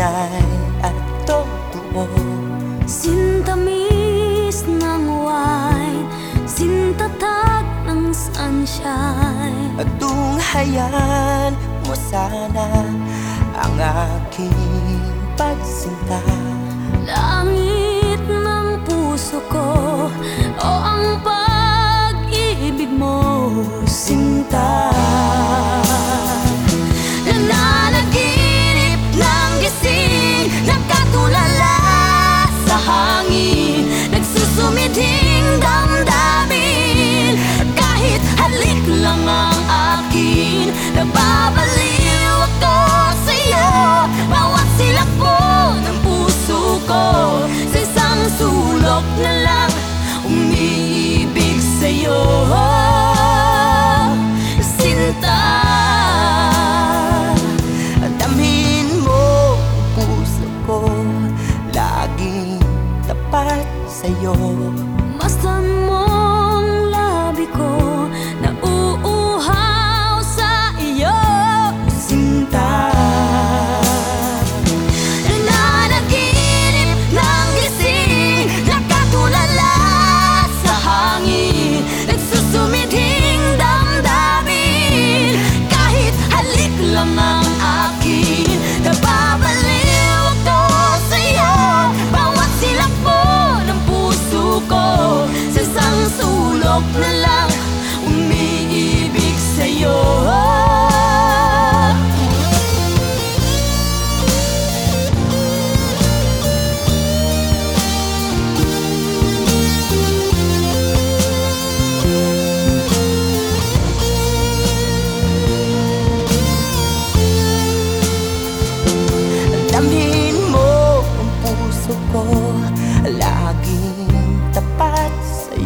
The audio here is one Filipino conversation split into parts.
Tunay at totoo. Sintamis ng wine Sintatag ng sunshine. At tunghayan mo sana Ang aking pagsinta. Langit ng puso ko sa'yo Masdan mong labi ko na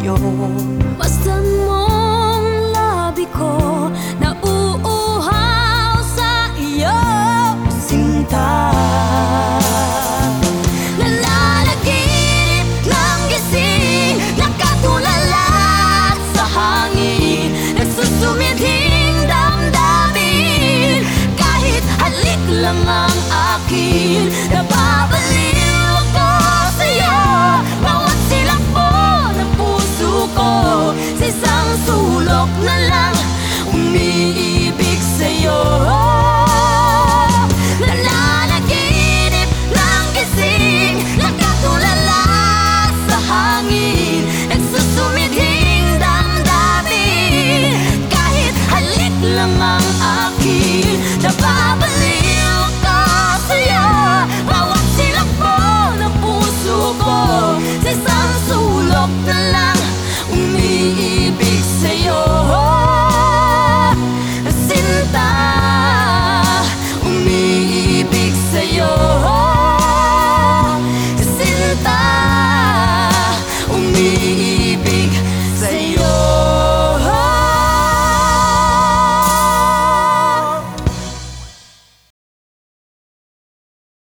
sa'yo. Masdan mong labi ko na uuhaw sa iyo Sinta. Nananaginip ng gising Nakatulala sa hangin. Nagsusumiding damdamin Kahit halik lang ang akin. Nababaliw